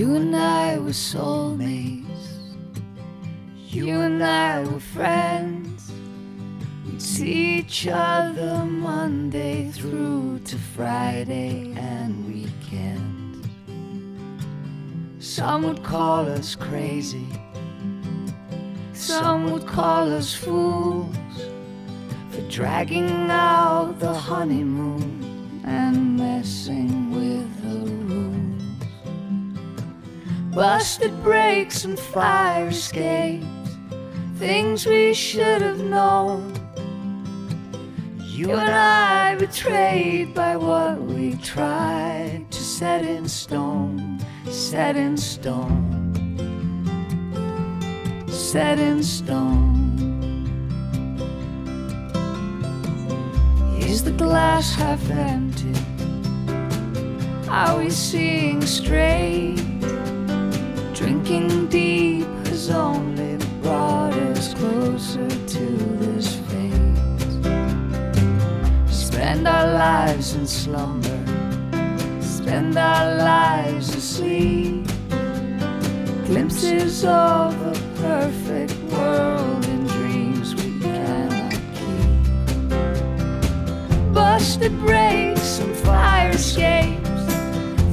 You and I were soulmates. You and I were friends. We'd see each other Monday through to Friday and weekend. Some would call us crazy. Some would call us fools for dragging out the honeymoon and messing with. Busted brakes and fire escapes, things we should have known. You and I betrayed by what we tried to set in stone, set in stone set in stone. Is the glass half empty? Are we seeing straight? Drinking deep has only brought us closer to this fate. Spend our lives in slumber, spend our lives asleep. Glimpses of a perfect world in dreams we cannot keep. Busted brakes and fire escapes,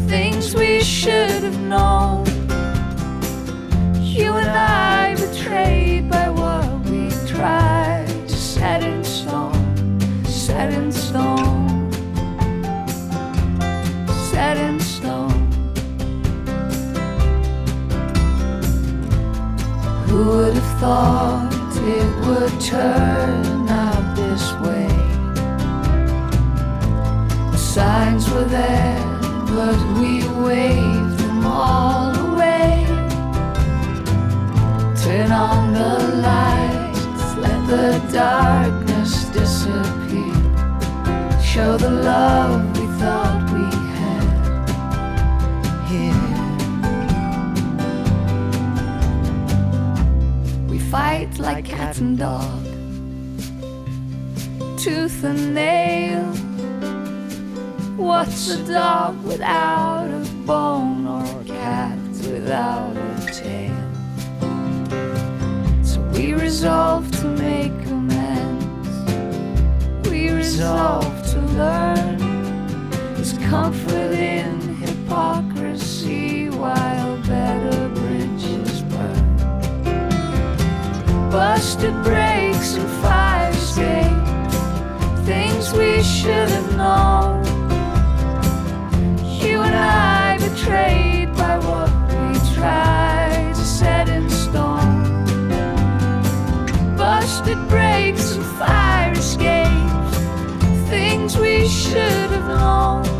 things we should have known. You and I betrayed by what we tried to set in stone, set in stone, set in stone. Who would have thought it would turn out this way? The signs were there, but we waved them all. Turn on the lights, let the darkness disappear. Show the love we thought we had here. We fight like cat and dog, tooth and nail. What's a dog without a bone or a cat without a we resolve to make amends. We resolve to learn. There's comfort in hypocrisy while better bridges burn. Busted brakes and fire escapes, things we should have known. You and I betrayed by what Busted brakes and fire escapes, things we should have known.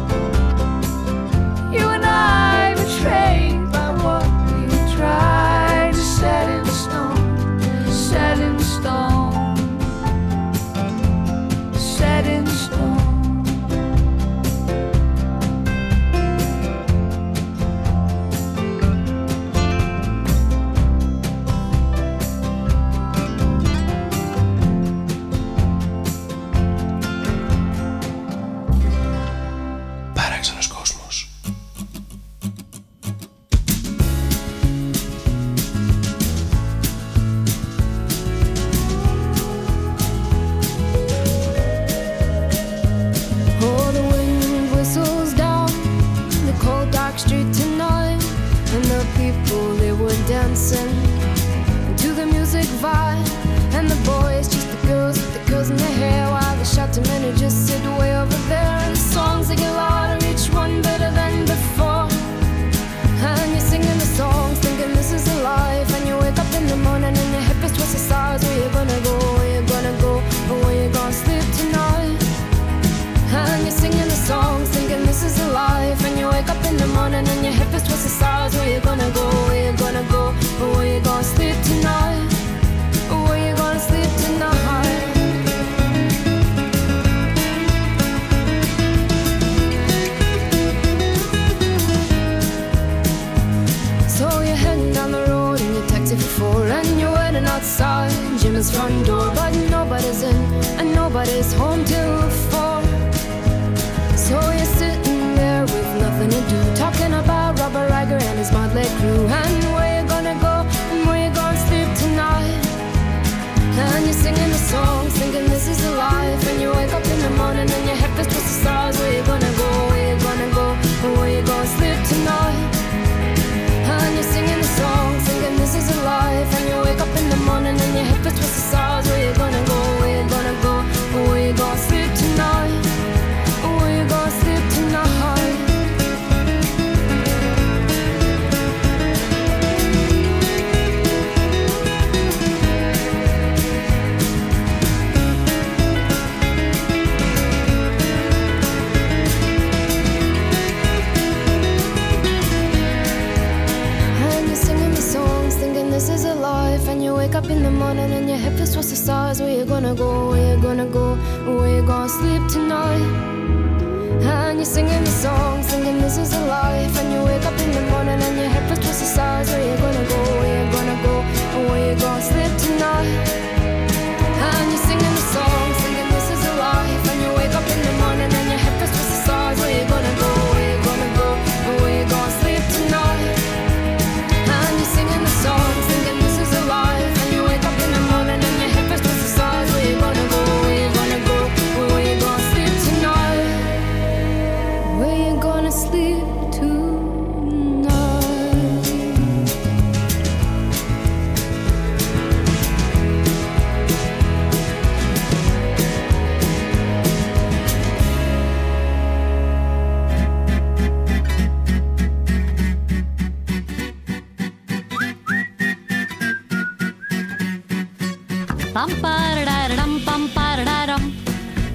Pam parararam pam parararam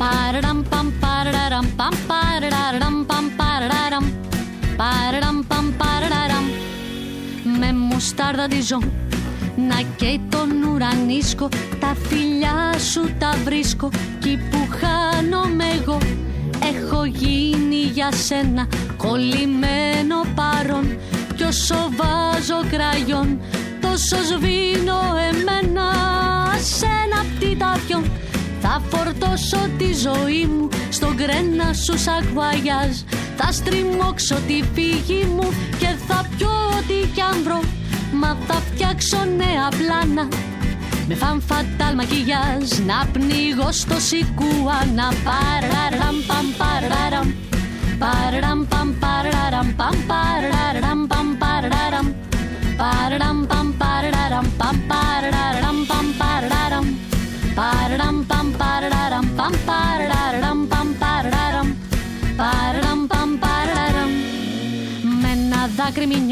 Pararam pam parararam pam parararam pam parararam Pararam pam parararam Με μουστάρδα διζών να καίει τον ουρανίσκο Τα φιλιά σου τα βρίσκω Κι που χάνομαι εγώ Έχω γίνει για σένα κολλημένο παρόν Κι όσο βάζω κραγιόν Τόσο σβήνω εμένα Σένα πτυταδιόν θα φορτώσω τη ζωή μου στον κρένα σου σακβαγιάζ Θα στριμώξω τη φύγη μου και θα πιω ό,τι κι αν βρω. Μα θα φτιάξω νέα πλάνα με φαν φατάλ μακιγιάζ Να πνίγω στο σικουάνα Παραραμ παμ παραραμ Παραραμ παμ παραραμ Παμ παραραμ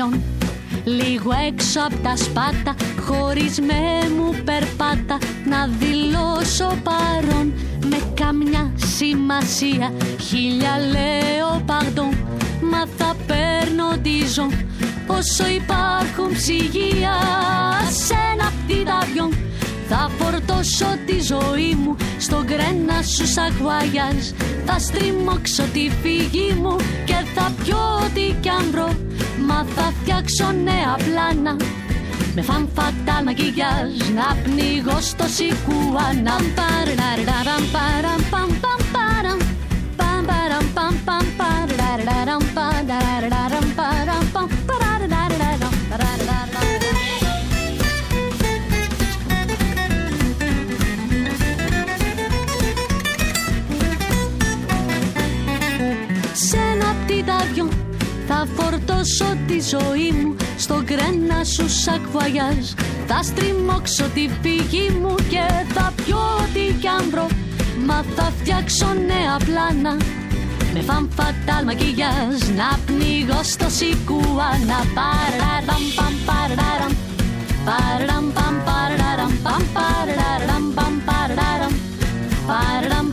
δάκρυ μηνιών Λίγο έξω απ' τα σπάτα Χωρίς με μου περπάτα Να δηλώσω παρόν. Με καμιά σημασία Χίλια λέω παγδόν Μα θα παίρνω τη ζω Όσο υπάρχουν ψυγεία Σε ένα πτυταδιόν θα φορτώσω τη ζωή μου στον κρένα σου σακβαγιάζ Θα στριμώξω τη φύγη μου και θα πιω ό,τι κι αν βρω. Μα θα φτιάξω νέα πλάνα με φαν φατάλ μακιγιάζ Να πνίγω στο σικουάνα. Παραραραραμ παραμ παμ παμ παραμ. Παμ παραμ παμ παμ παραραραραμ παραραραραμ παραμ παμ φορτώσω τη ζωή μου στο κρένα σου σακβαγιάζ Θα στριμώξω τη φύγη μου και θα πιω ό,τι κι αν βρω. Μα θα φτιάξω νέα πλάνα με φαν φατάλ μακιγιάζ Να πνίγω στο σικουάνα Παραραμ παμ παραραμ Παραραμ παμ παραραμ Παμ παραραμ παμ παραραμ Παραραμ παμ παραραμ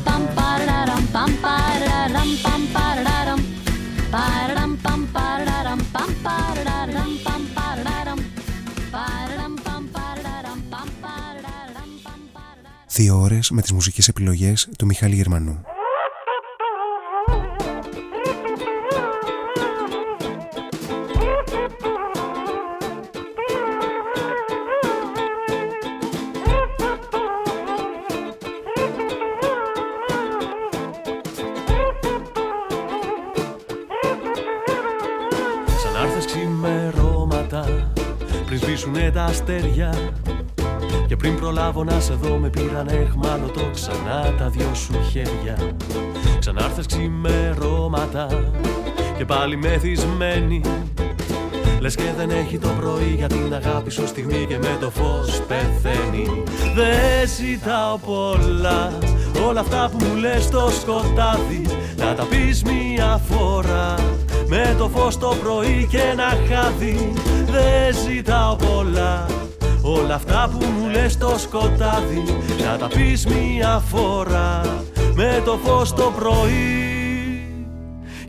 Δύο ώρες με τις μουσικές επιλογές του Μιχάλη Γερμανού. Σαν άρθες ξημερώματα πριν σβήσουνε τα αστέρια και πριν προλάβω να σε δω με πήραν εχμάλωτο ξανά τα δυο σου χέρια. Ξανάρθες ξημερώματα και πάλι μεθυσμένη. Λες και δεν έχει το πρωί για την αγάπη σου στιγμή και με το φως πεθαίνει. Δεν ζητάω πολλά όλα αυτά που μου λες στο σκοτάδι. Να τα πεις μία φορά με το φως το πρωί και ένα χάδι. Δεν ζητάω πολλά Όλα αυτά που μου λες στο σκοτάδι Να τα πεις μία φορά. Με το φως το πρωί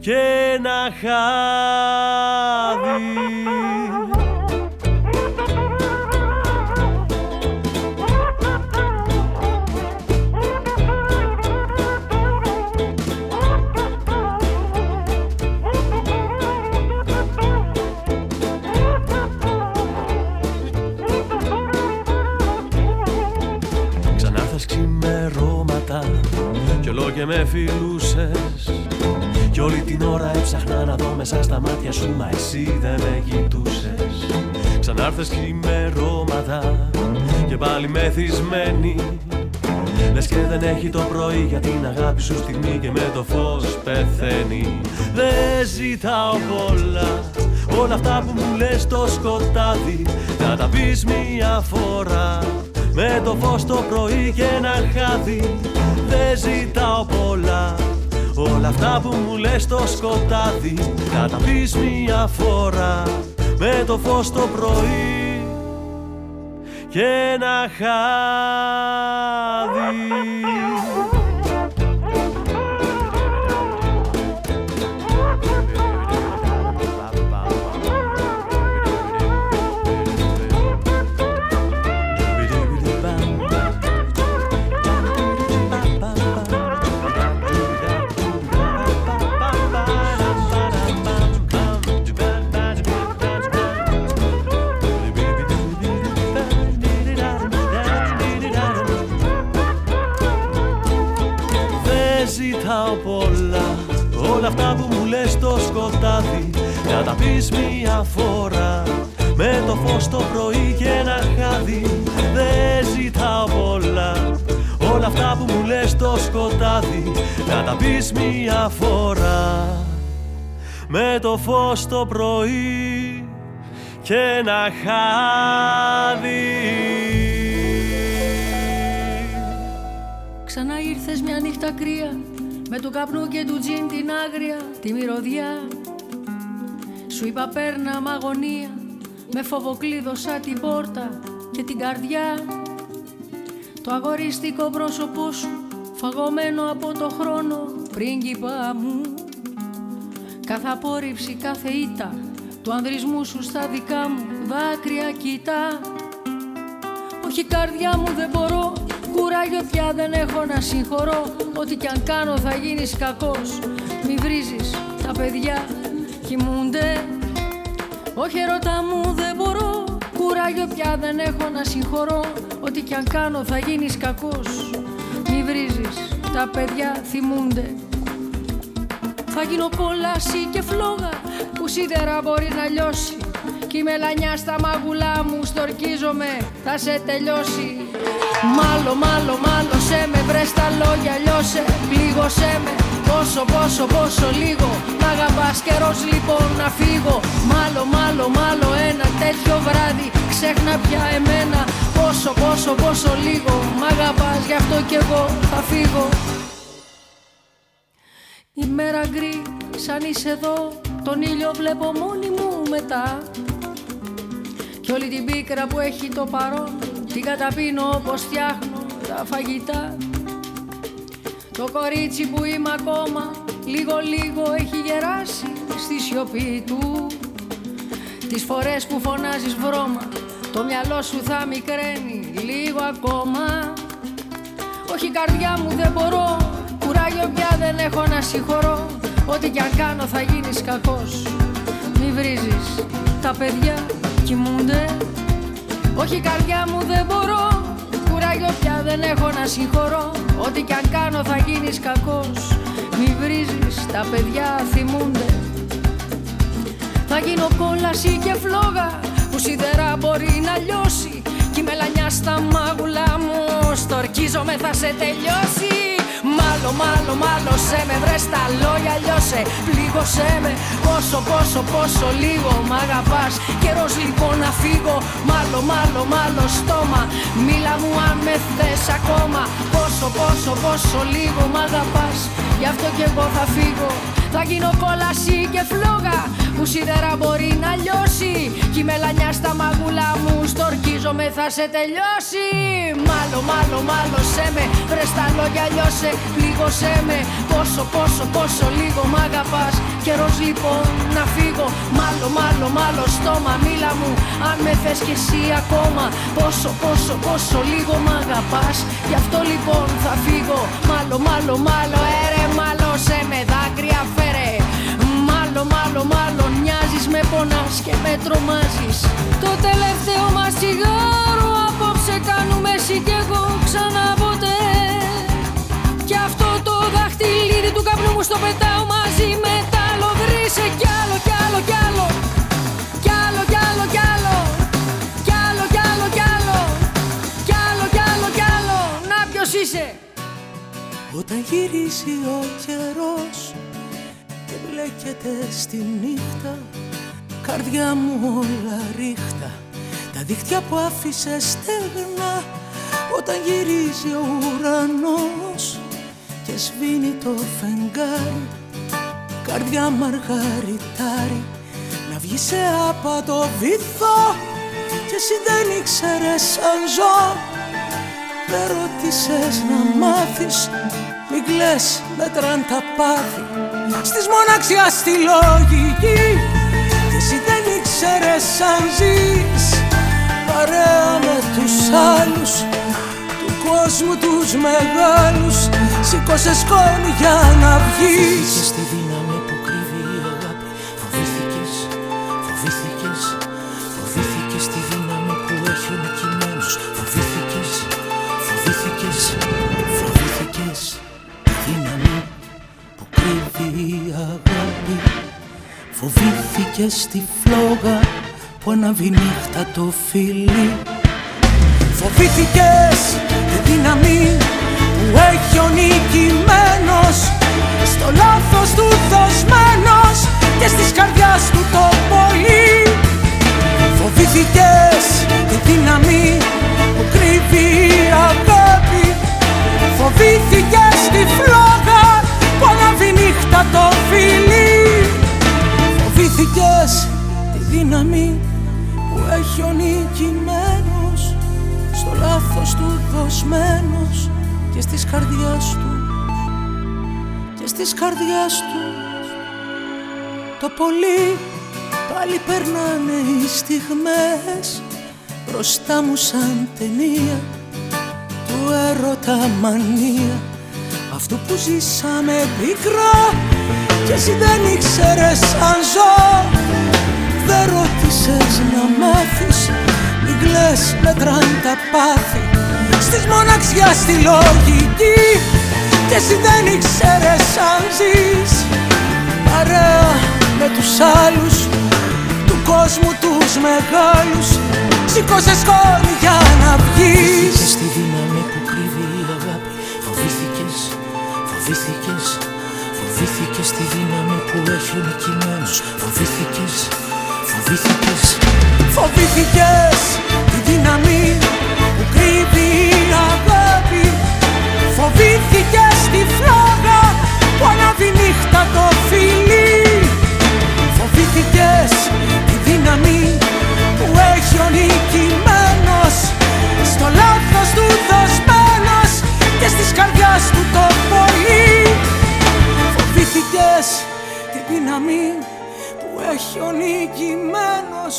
Και ένα χάδι και με φιλούσες. Κι όλη την ώρα έψαχνα να δω μέσα στα μάτια σου Μα εσύ δεν με κοιτούσες. Ξανάρθες χειμερώματα Και πάλι μεθυσμένη. Λες και δεν έχει το πρωί για την αγάπη σου στιγμή Και με το φως πεθαίνει. Δεν ζητάω πολλά Όλα αυτά που μου λες το σκοτάδι. Να τα πεις μία φορά με το φως το πρωί και ένα χάδι δεν ζητάω πολλά. Όλα αυτά που μου λες το σκοτάδι Να τα πεις μία φορά. Με το φως το πρωί Και ένα χάδι Να τα πεις μία φορά. Με το φως το πρωί και ένα χάδι Δεν ζητάω πολλά. Όλα αυτά που μου λες στο σκοτάδι Να τα πεις μία φορά. Με το φως το πρωί και ένα χάδι. Ξανά ήρθες μια νύχτα κρύα με του καπνού και του τζιν την άγρια τη μυρωδιά Σου είπα πέρνα μ' αγωνία Με φοβοκλείδωσα την πόρτα και την καρδιά. Το αγοριστικό πρόσωπό σου Φαγωμένο από το χρόνο πρίγκιπα μου. Κάθε απόρριψη, κάθε ήττα Του ανδρισμού σου στα δικά μου δάκρυα κοιτά. Όχι καρδιά μου δεν μπορώ Κουράγιο πια δεν έχω να συγχωρώ. Ό,τι κι αν κάνω θα γίνεις κακός Μη βρίζεις τα παιδιά κοιμούνται. Όχι ερώτα μου δεν μπορώ. Κουράγιο πια δεν έχω να συγχωρώ. Ό,τι κι αν κάνω θα γίνεις κακός. Μη βρίζεις τα παιδιά θυμούνται. Θα γίνω κόλαση και φλόγα. Που σίδερα μπορεί να λιώσει Κι η μελανιά στα μαγουλά μου στορκίζομαι Θα σε τελειώσει. Μάλλον, μάλλον, μάλλον σε με βρες τα λόγια λιώσε Πλήγωσέ με. Πόσο, πόσο, πόσο λίγο Μ' αγαπάς καιρός λοιπόν να φύγω. Μάλλον, μάλλον, μάλλον ένα τέτοιο βράδυ Ξέχνα πια εμένα. Πόσο, πόσο, πόσο λίγο Μ' αγαπάς γι' αυτό κι εγώ θα φύγω. Η μέρα γκρι σαν είσαι εδώ Τον ήλιο βλέπω μόνη μου μετά Κι όλη την πίκρα που έχει το παρόν την καταπίνω όπως φτιάχνω τα φαγητά. Το κορίτσι που είμαι ακόμα λίγο λίγο έχει γεράσει στη σιωπή του. Τις φορές που φωνάζεις βρώμα το μυαλό σου θα μικραίνει λίγο ακόμα. Όχι καρδιά μου δεν μπορώ κουράγιο πια δεν έχω να συγχωρώ. Ό,τι κι αν κάνω θα γίνεις κακός Μη βρίζεις τα παιδιά κοιμούνται. Όχι καρδιά μου δεν μπορώ. Κουράγιο πια δεν έχω να συγχωρώ. Ό,τι κι αν κάνω θα γίνεις κακός. Μη βρίζεις τα παιδιά θυμούνται. Θα γίνω κόλαση και φλόγα Που σιδερά μπορεί στα μάγουλα μου Στορκίζομαι θα σε τελειώσει Μάλλον, μάλλον, μάλλον σε με βρες τα λόγια λιώσε. Πλήγωσέ με. Πόσο, πόσο, πόσο λίγο μ' αγαπάς. Καιρός λοιπόν να φύγω. Μάλλον, μάλλον, μάλλον στόμα. Μίλα μου αν με θες ακόμα. Πόσο, πόσο, πόσο λίγο μ' αγαπάς. Γι' αυτό κι εγώ θα φύγω θα γίνω κόλαση και φλόγα που σίδερα μπορεί να λιώσει. Κι η μελανιά στα μαγούλα μου στορκίζομαι θα σε τελειώσει. Μάλλον, μάλλον, μάλλον σε με βρες τα λόγια λιώσε Πλήγωσέ με. Πόσο, πόσο, πόσο λίγο μ' αγαπάς. Καιρός λοιπόν να φύγω. Μάλλον, μάλλον, μάλλον στόμα μίλα μου. Αν με θες κι εσύ ακόμα Πόσο, πόσο, πόσο λίγο μ' αγαπάς. Γι' αυτό λοιπόν θα φύγω. Μάλλον, μάλλον, μάλλον, έρε μάλλον σε με δάκρυα φέρε. Μάλλον, μάλλον, μάλλον μοιάζεις με πονάς και με τρομάζεις. Το τελευταίο μας τσιγάρο απόψε κάνουμε εσύ και εγώ ξανά ποτέ. Κι αυτό το δαχτυλίδι του καπνού μου στο πετάω μαζί με τα λογρίσε κι άλλο, κι άλλο, Όταν γυρίζει ο καιρός και μπλέκεται στη νύχτα. Καρδιά μου όλα ρίχτα Τα δίχτυα που άφησε στεγνά. Όταν γυρίζει ο ουρανός Και σβήνει το φεγγάρι Καρδιά μαργαριτάρι Να βγει σε άπατο βυθό. Και εσύ δεν ήξερες αν ζω δεν ρώτησες να μάθεις Μην κλαις μέτραν τα πάθη. Στις μοναξιά στη λογική Και εσύ δεν ήξερες αν ζεις. Παρέα με τους άλλους. Του κόσμου τους μεγάλους. Σήκωσε σκόνη για να βγεις αγάπη. Φοβήθηκες τη φλόγα που αναβεί νύχτα το φίλι Φοβήθηκες τη δύναμη που έχει ο νικημένος. Στο λάθος του δοσμένος και στις καρδιάς του το πολύ καρδιάς τους. Το πολύ Πάλι περνάνε οι στιγμές. Μπροστά μου σαν ταινία Του έρωτα μανία. Αυτό που ζήσαμε πικρά Κι εσύ δεν ήξερες αν ζω. Δεν ρώτησες να μάθεις Μην κλαις μετράν τα πάθη. Στις μοναξιά στη λογική Κι εσύ δεν ήξερες αν ζεις. Παρέα με τους άλλους του κόσμου τους μεγάλους. Σήκωσε σκόνη για να βγεις. Και στη δύναμη που κρύβει η αγάπη. Φοβήθηκες, φοβήθηκες. Φοβήθηκες τη δύναμη που έχει ο νικημένος Φοβήθηκες, φοβήθηκες. Φοβήθηκες τη δύναμη καρδιάς του το πολύ Φοβήθηκες τη δύναμη που έχει ο νικημένος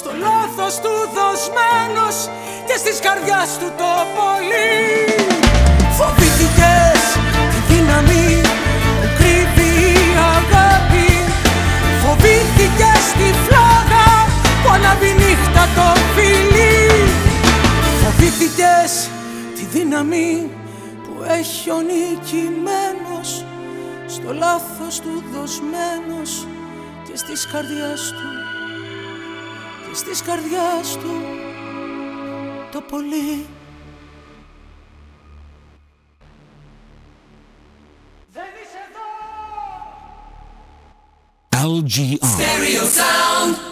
Στο λάθος του δοσμένος και στις καρδιάς του το πολύ. Φοβήθηκες τη δύναμη που κρύβει η αγάπη. Φοβήθηκες τη φλόγα που ανάβει νύχτα το φιλί. Φοβήθηκες τη δύναμη που έχει ο νικημένος Στο λάθος του δοσμένος και στις καρδιάς του Και στις καρδιάς του το πολύ LGR. Stereo sound.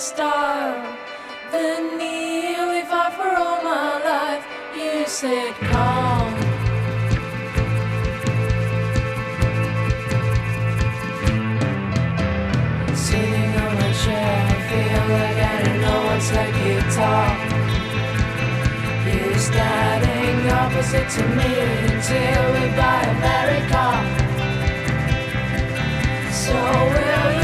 Style that nearly fought for all my life. You said Come. Sitting on my chair, I feel like I don't know what's a guitar. You're standing opposite to me until we buy a car. So will you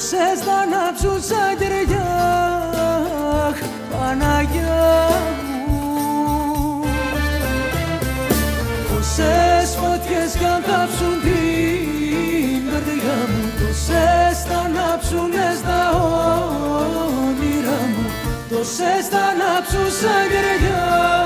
Τόσες θα ανάψουν σαν κεριά Παναγιά μου. Τόσες φωτιές κι αν κάψουν την καρδιά μου Τόσες θα ανάψουνε στα όνειρα μου Τόσες θα ανάψουν σαν κεριά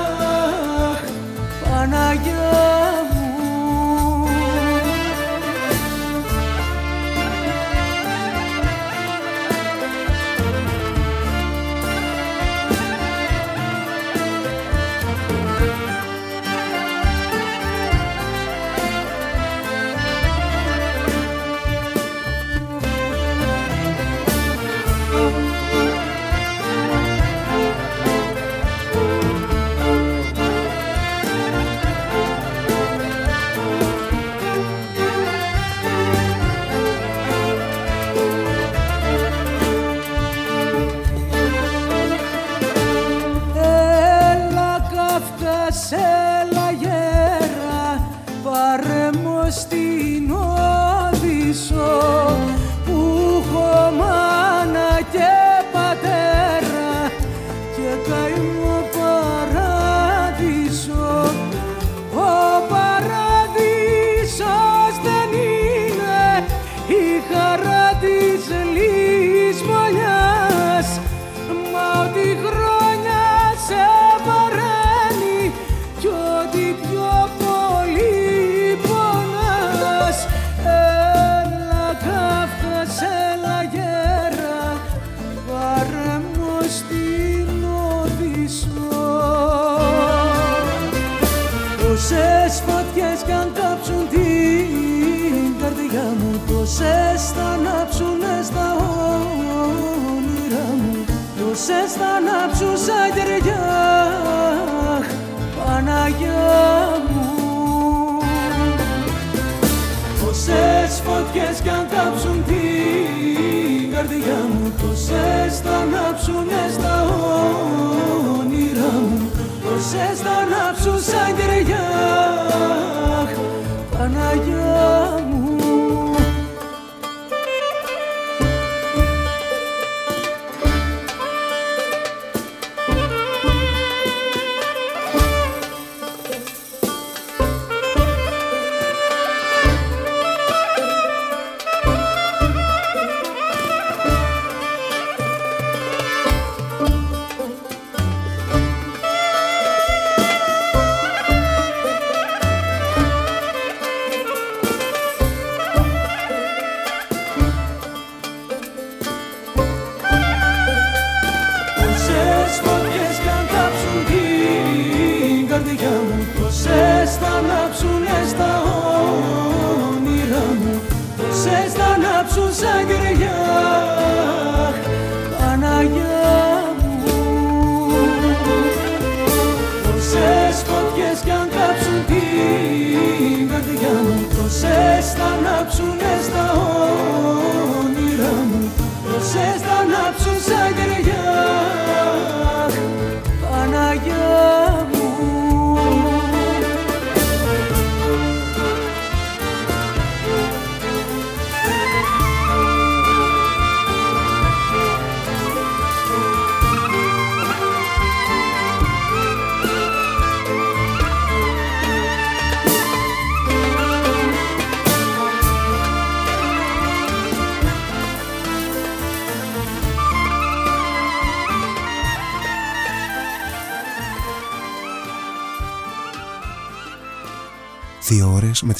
με τις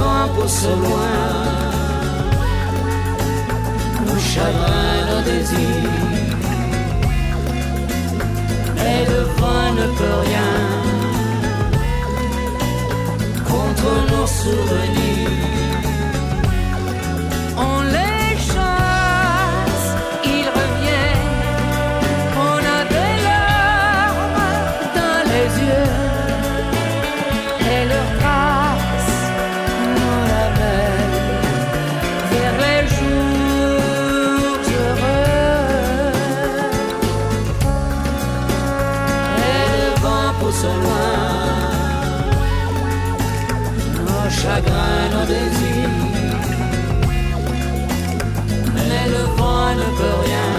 Vent pousse loin. Nos chagrins, nos désirs. Et le vent ne peut rien contre nos souvenirs. Mais le vent ne peut rien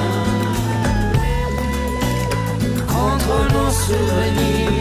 contre nos souvenirs.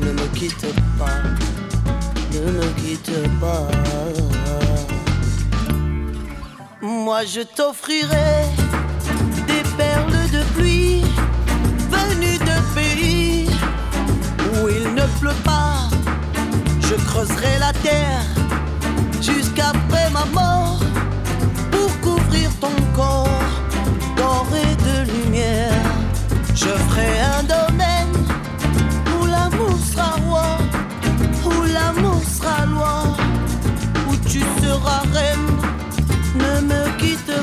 ne me quitte pas, ne me quitte pas. Moi je t'offrirai des perles de pluie venues de pays où il ne pleut pas. Je creuserai la terre jusqu'après ma mort pour couvrir ton corps d'or et de lumière. Je ferai un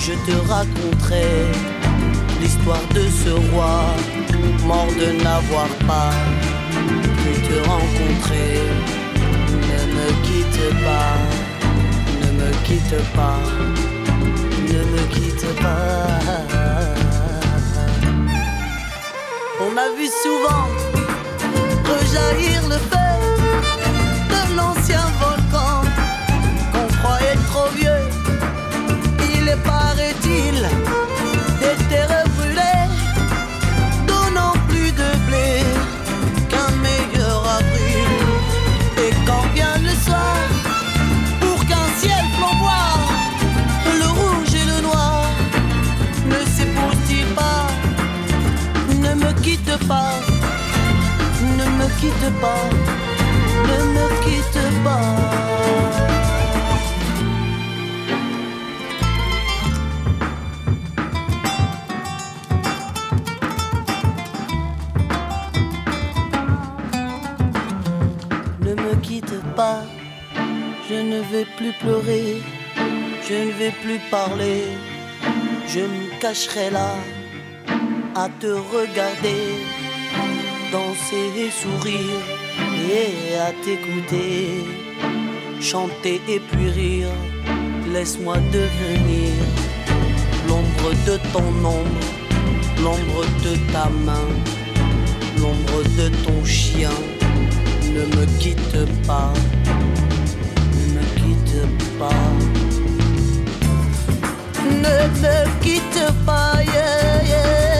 Je te raconterai l'histoire de ce roi mort de n'avoir pas pu te rencontrer. Ne me quitte pas, ne me quitte pas, ne me quitte pas. On a vu souvent rejaillir le feu de l'ancien plus parler, je me cacherai là à te regarder, danser et sourire et à t'écouter, chanter et puis rire, laisse-moi devenir l'ombre de ton ombre, l'ombre de ta main, l'ombre de ton chien. Ne me quitte pas, ne me quitte pas, Nöt nöt gitti fire yeah.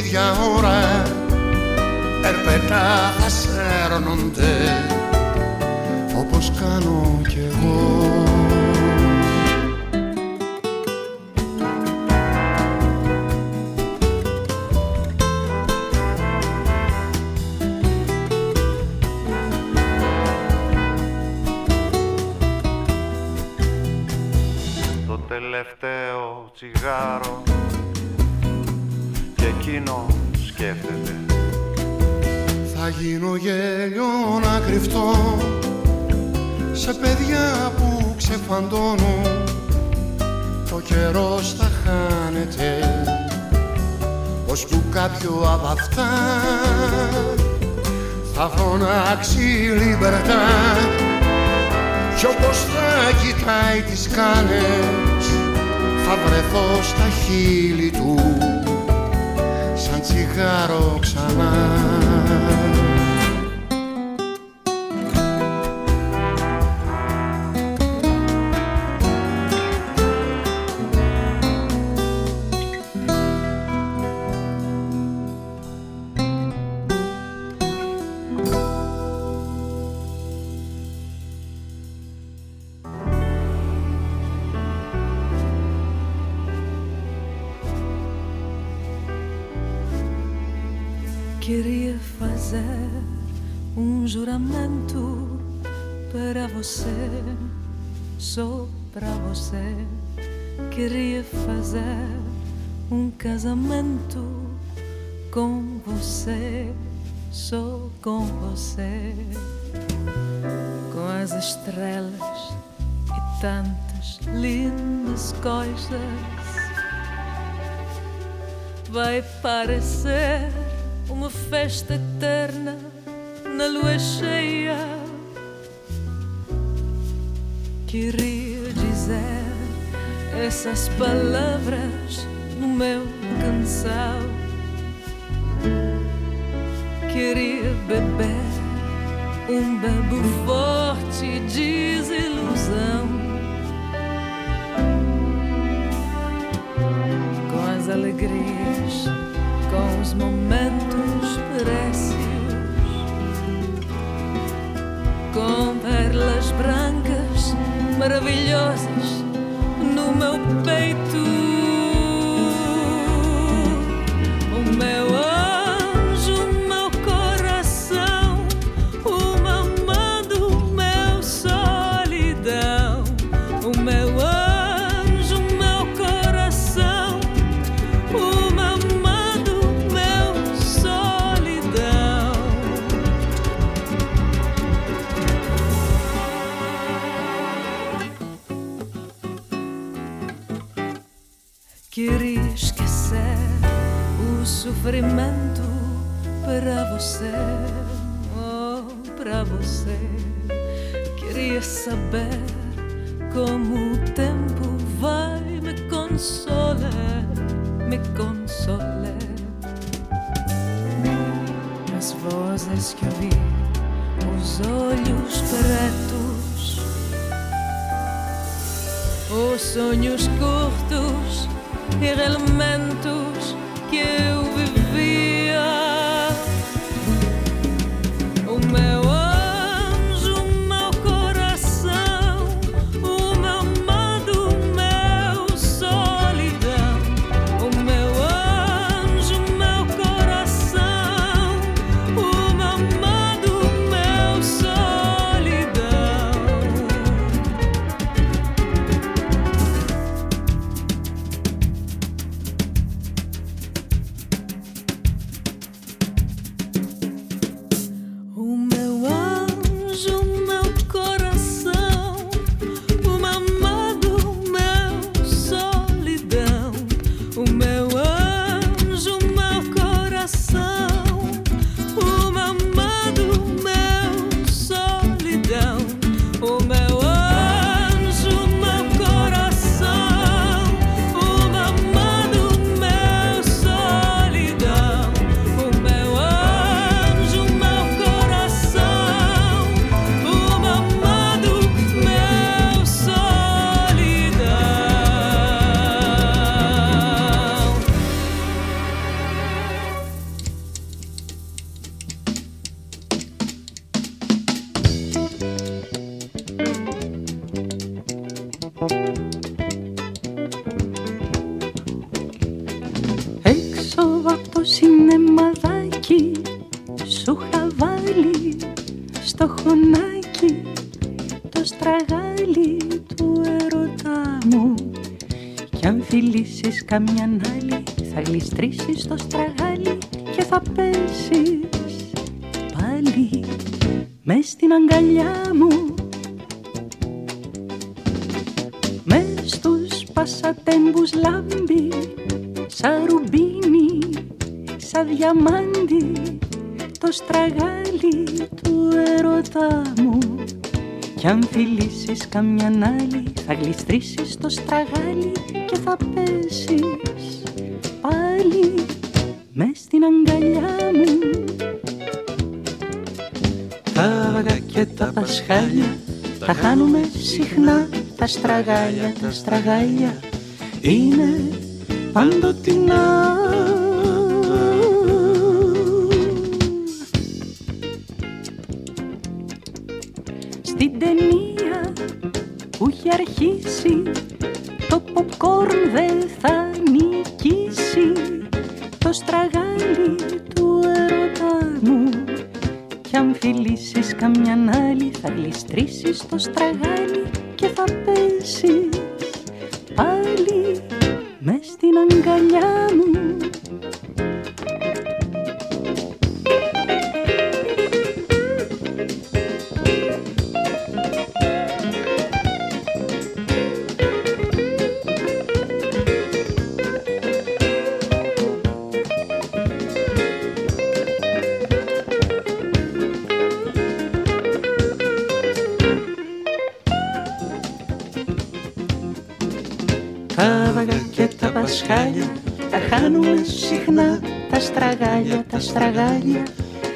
ίδια ώρα ερπετά θα σέρνονται όπως κάνω κι εγώ. Yeah. γίνω γέλιο να κρυφτώ σε παιδιά που ξεφαντώνουν το καιρό θα χάνεται που κάποιο από αυτά θα φωνάξει λιμπερτά κι όπως θα κοιτάει τις κάνες θα βρεθώ στα χείλη του σαν τσιγάρο ξανά os sonhos curtos e elementos que eu Καμιά άλλη. Θα γλιστρήσεις το στραγάλι και θα πέσεις πάλι μες στην αγκαλιά μου. Μες στους πασατέμπους λάμπει σαν ρουμπίνι, σαν διαμάντι το στραγάλι του ερωτά μου. Κι αν φιλήσεις καμιαν άλλη θα γλιστρήσεις το στραγάλι και θα πέσεις πάλι μες στην αγκαλιά μου. Τα αυγά και τα πασχάλια τα χάνουμε συχνά. Τα στραγάλια, τα στραγάλια είναι παντοτινά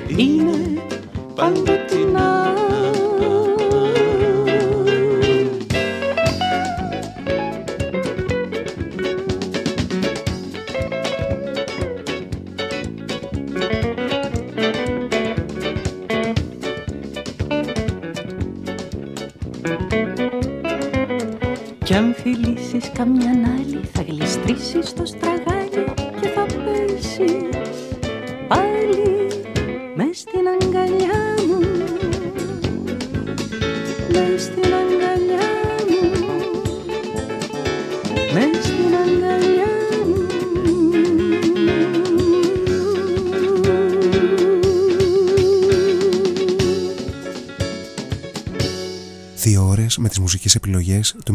είναι παντοτινά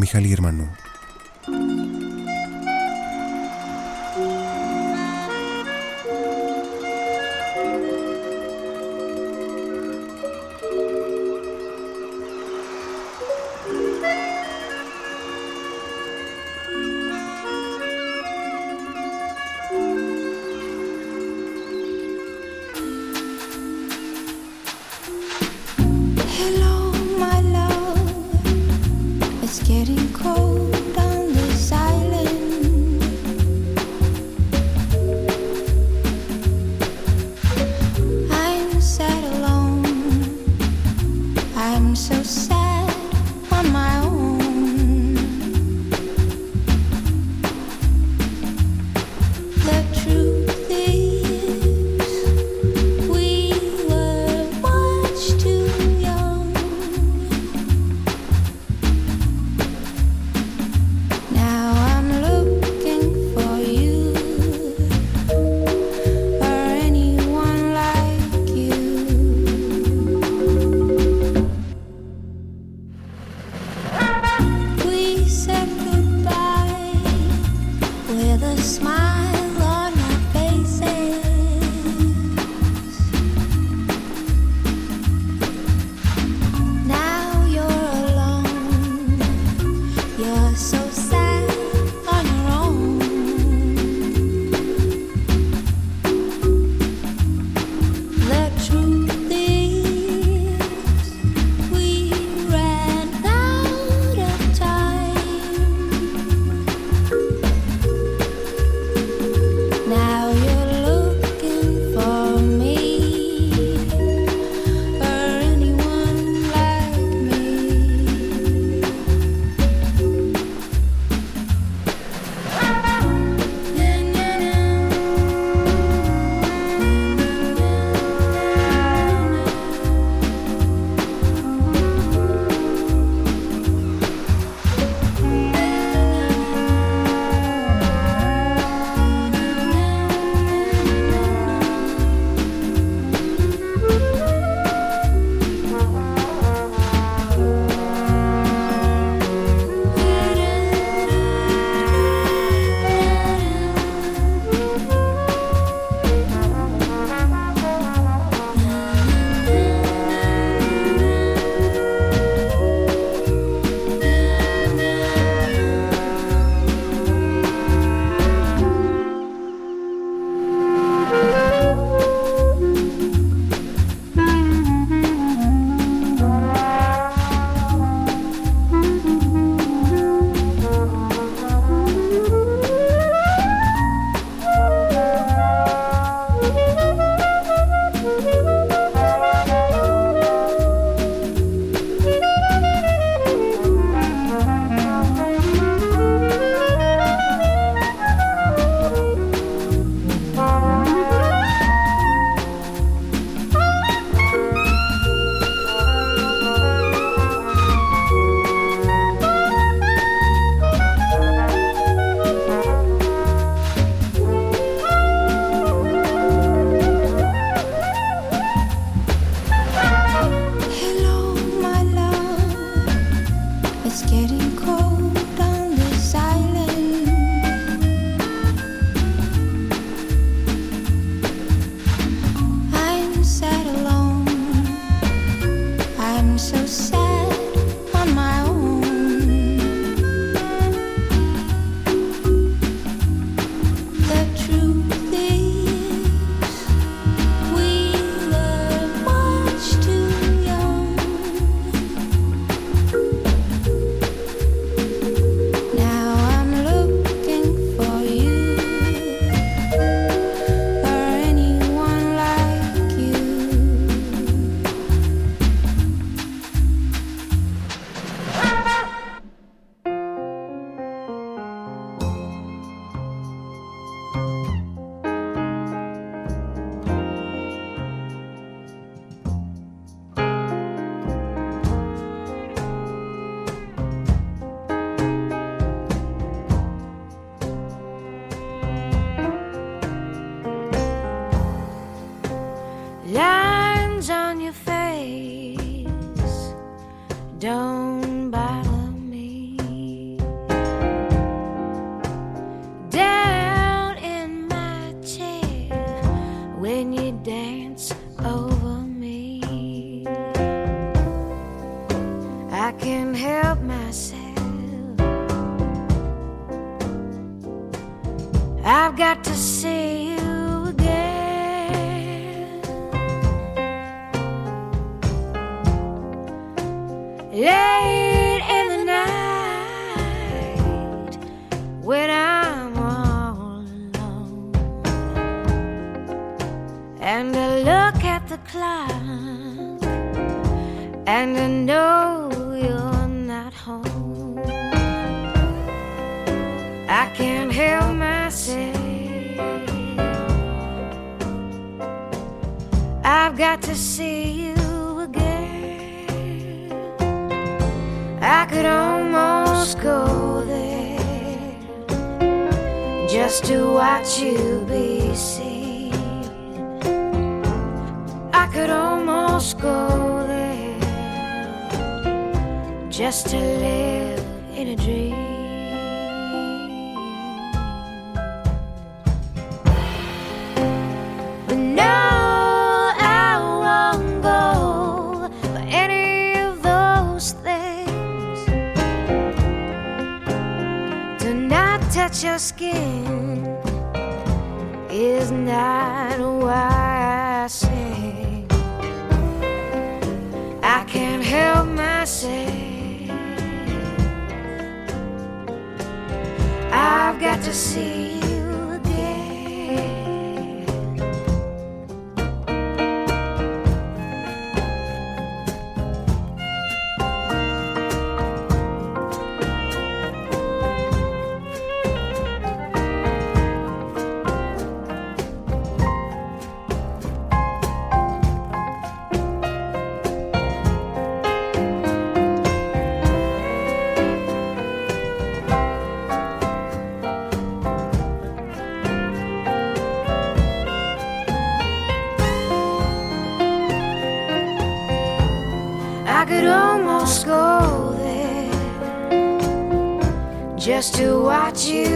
επιλογές του at your skin Isn't that why I sing? I can't help myself I've got to see just to watch you.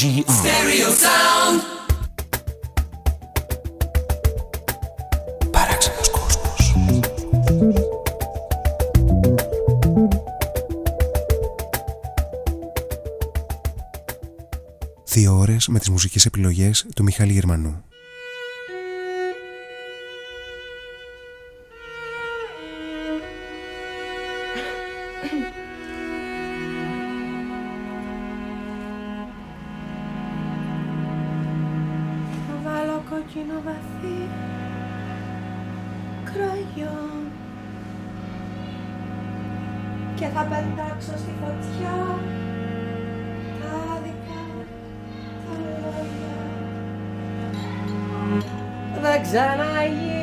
GR. δύο ώρες με τις μουσικές επιλογές του Μιχάλη Γερμανού. and I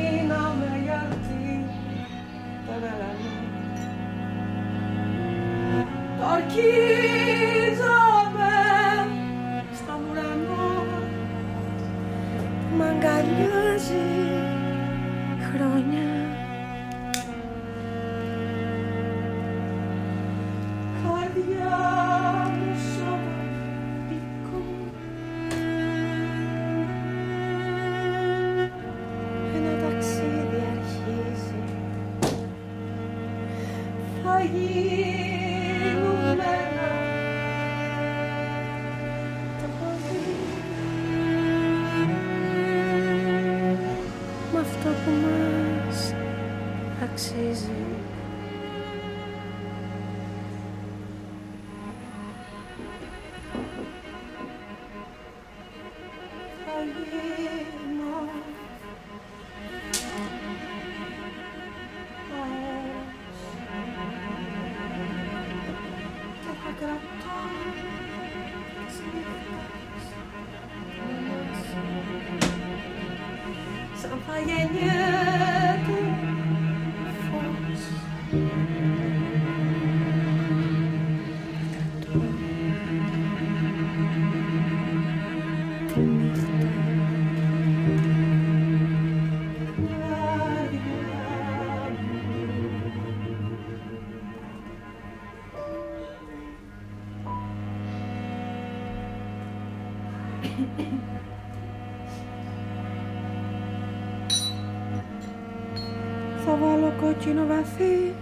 κόκκινο βαθύ.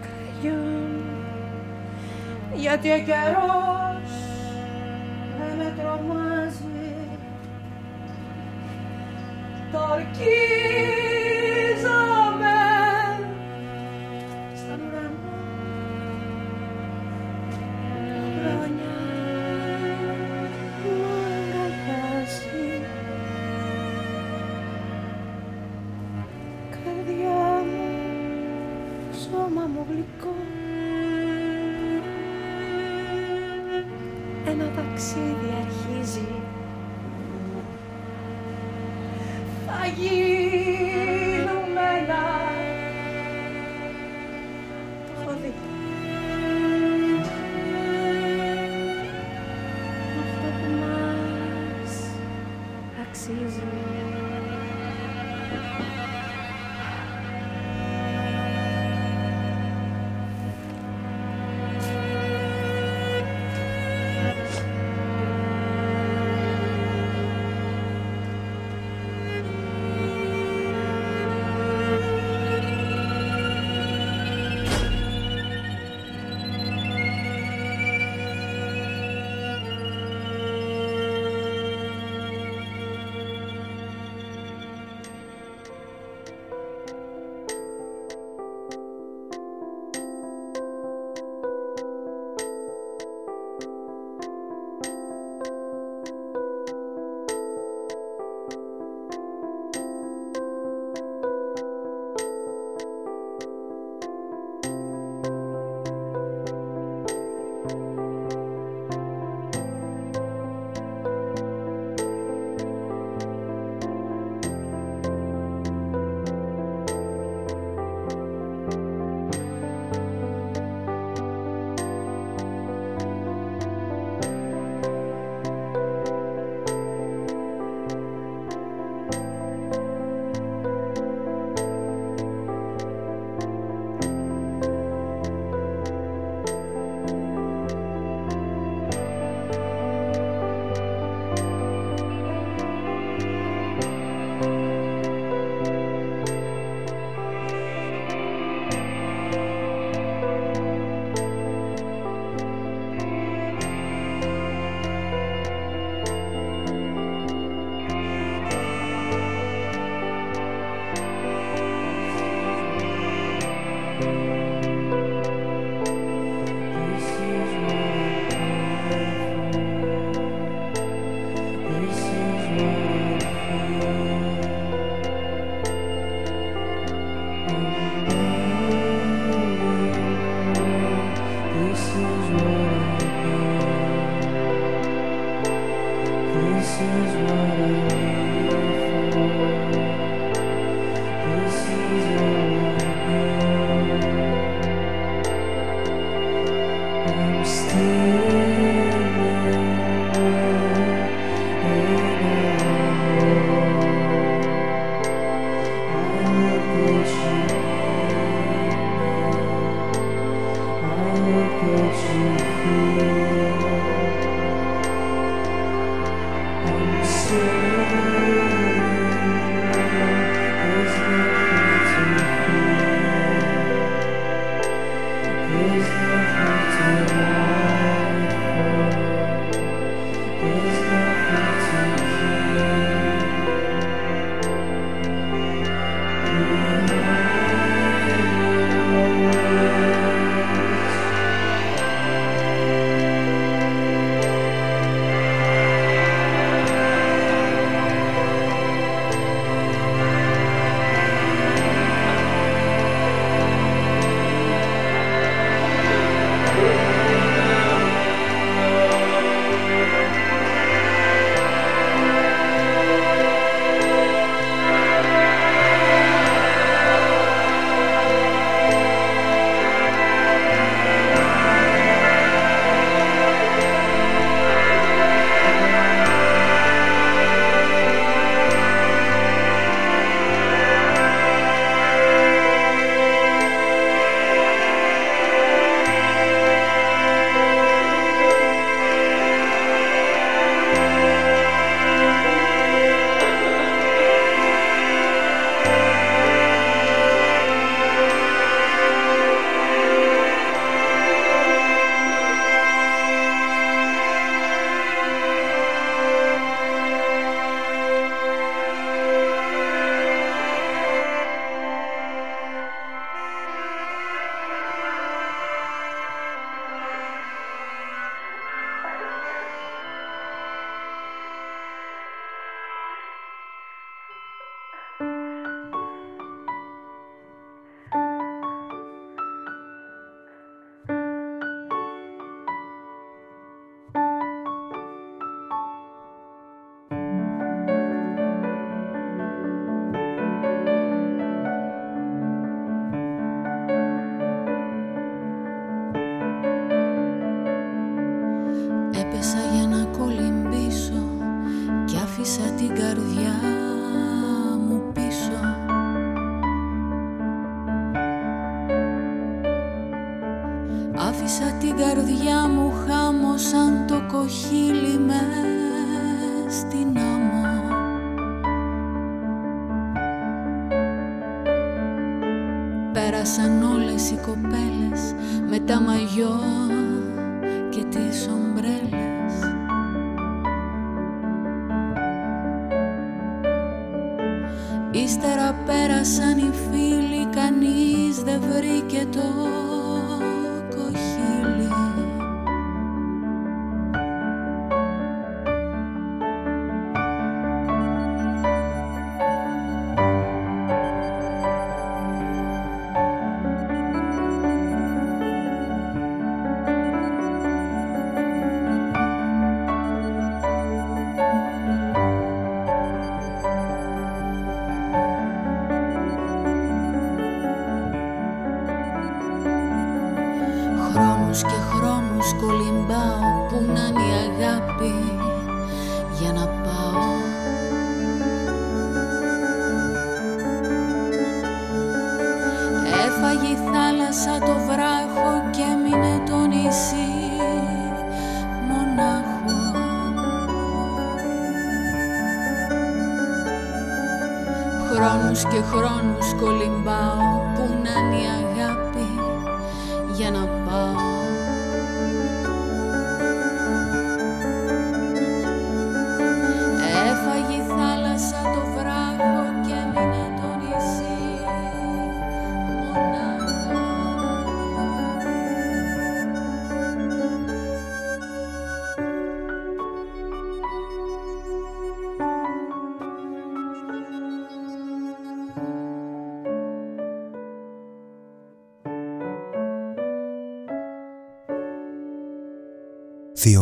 Κραγιόν γιατί ο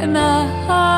and I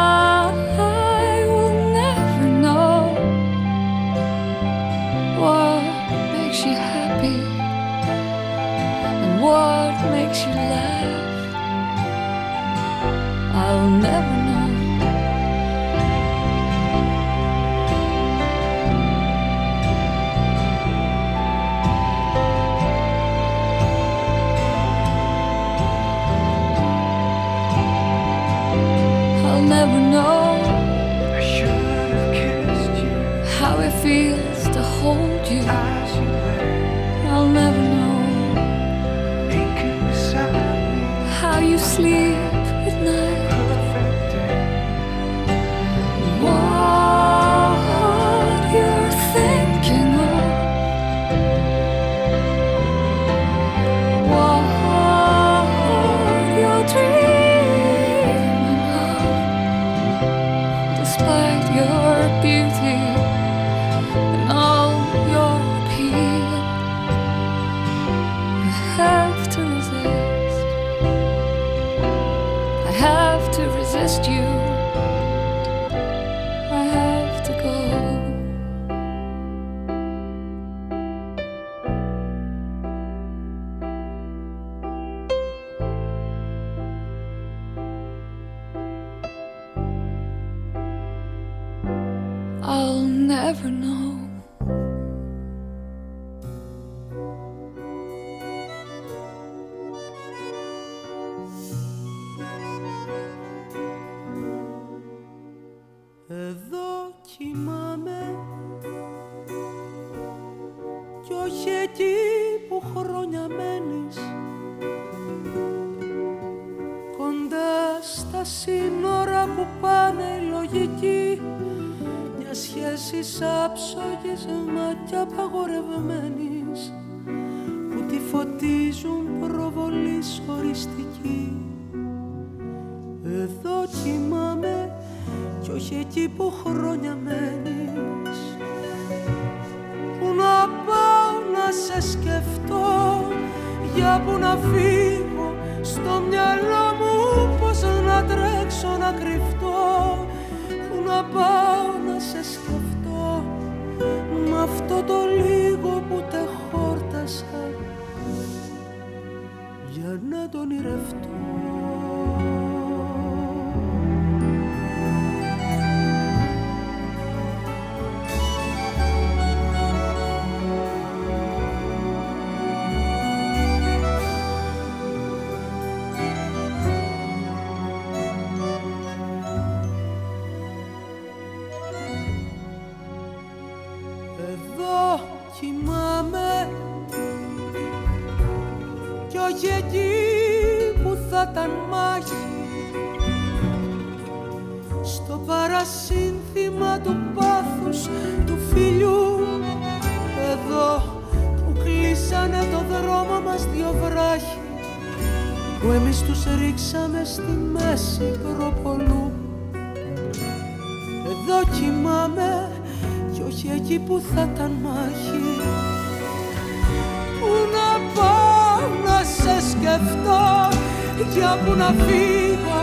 για που να φύγω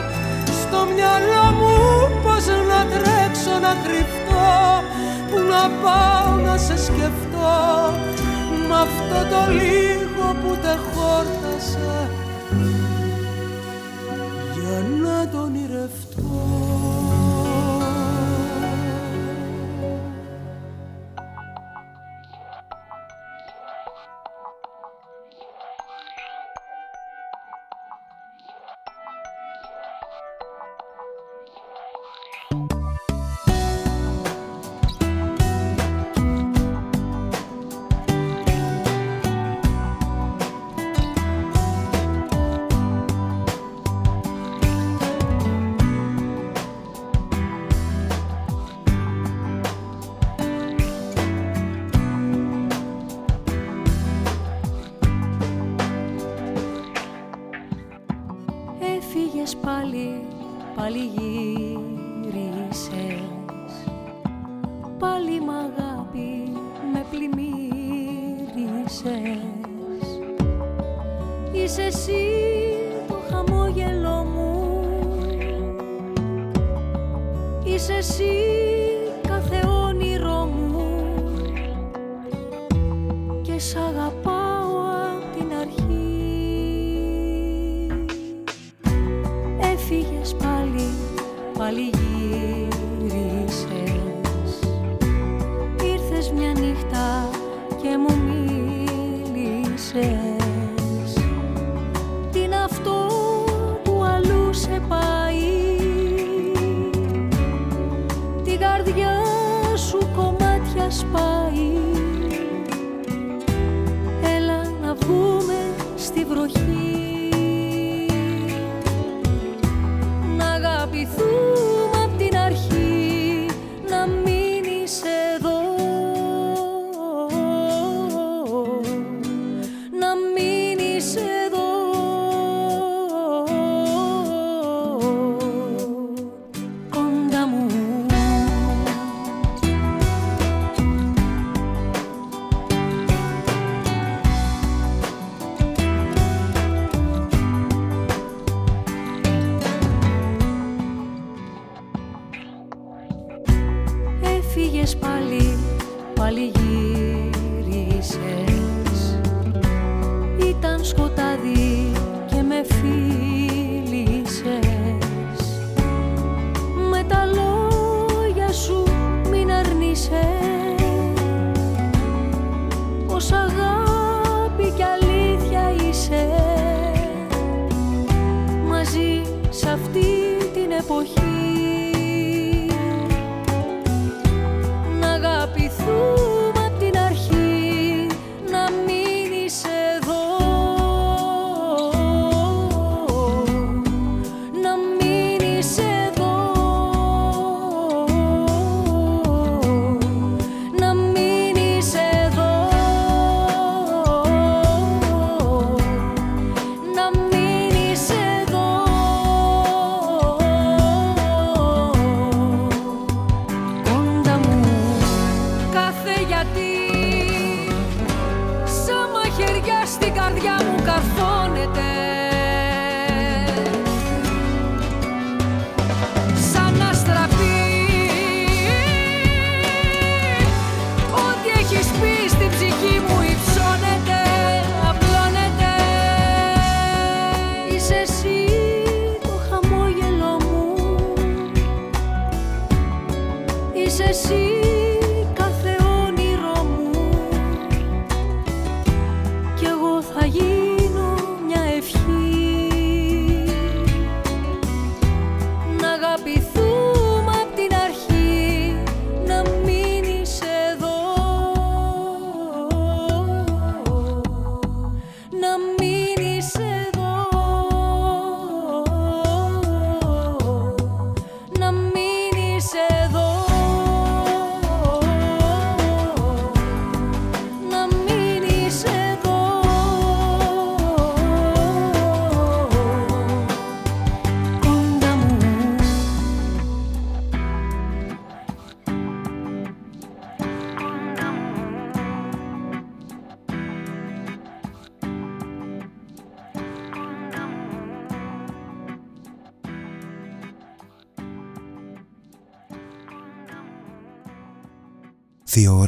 στο μυαλό μου πως να τρέξω να κρυφτώ που να πάω να σε σκεφτώ. Με αυτό το λίγο που τα για να τον ηρευτώ.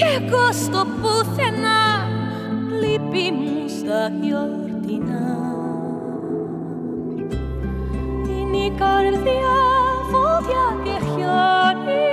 Κι εγώ στο πουθενά λύπη μου στα γιορτινά. Είναι η καρδιά φωτιά και χιόνι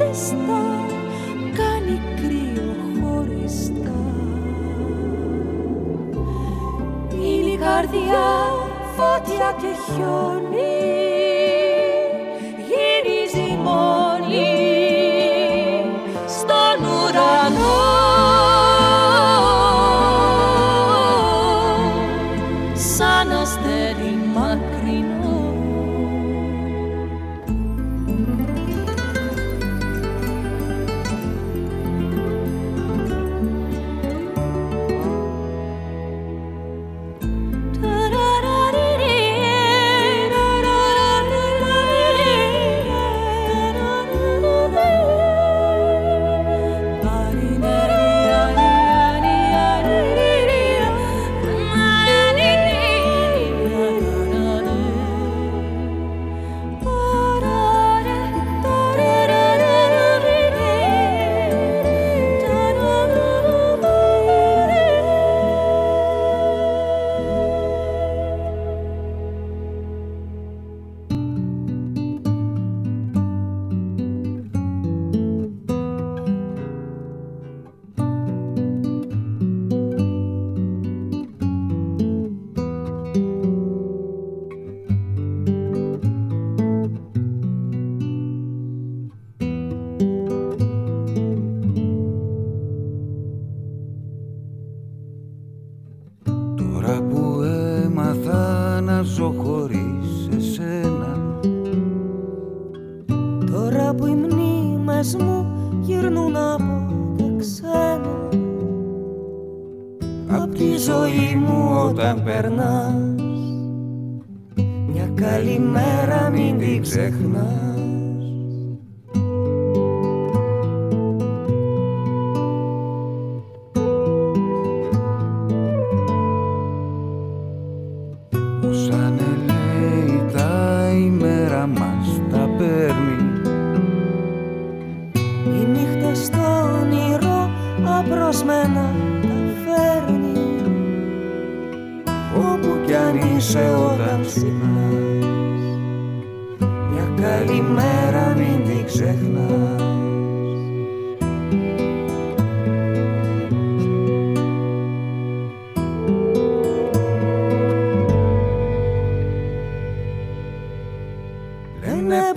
ζεστά, κάνει κρύο χωριστά. Είναι η καρδιά φωτιά και χιόνι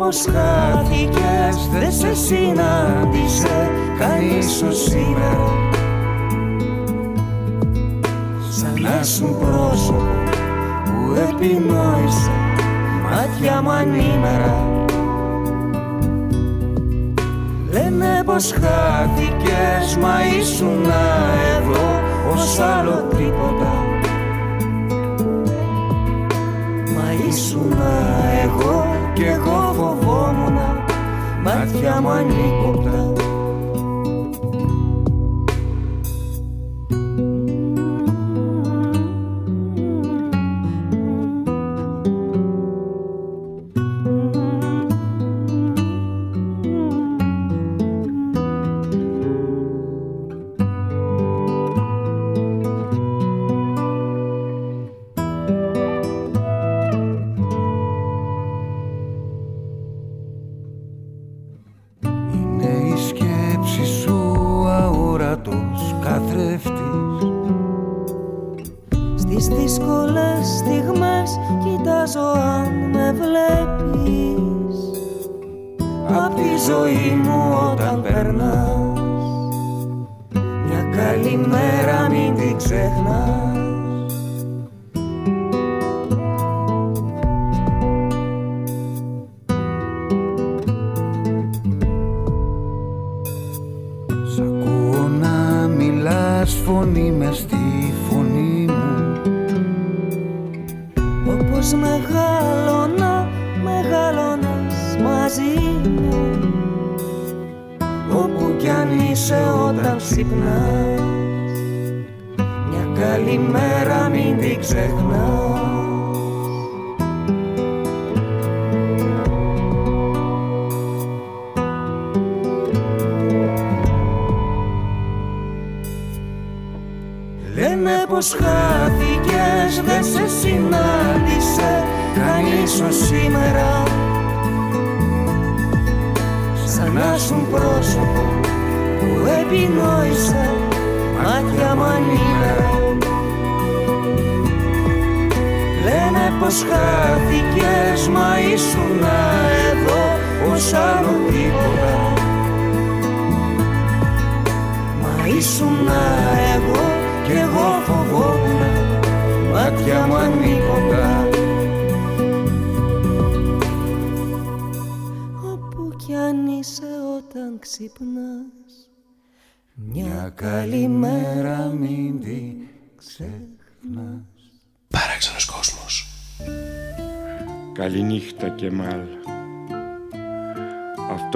πως χάθηκες δεν σε συνάντησε κανείς σου σήμερα. Σαν να σου πρόσωπο που επινόησε μάτια μου ανήμερα. Λένε πως χάθηκες μα ήσουν εδώ ως άλλο τίποτα. Μα ήσουν εγώ κι εγώ φοβόμουν μάτια μου ανήκοπτα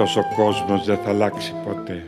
Αυτός ο κόσμος δεν θα αλλάξει ποτέ.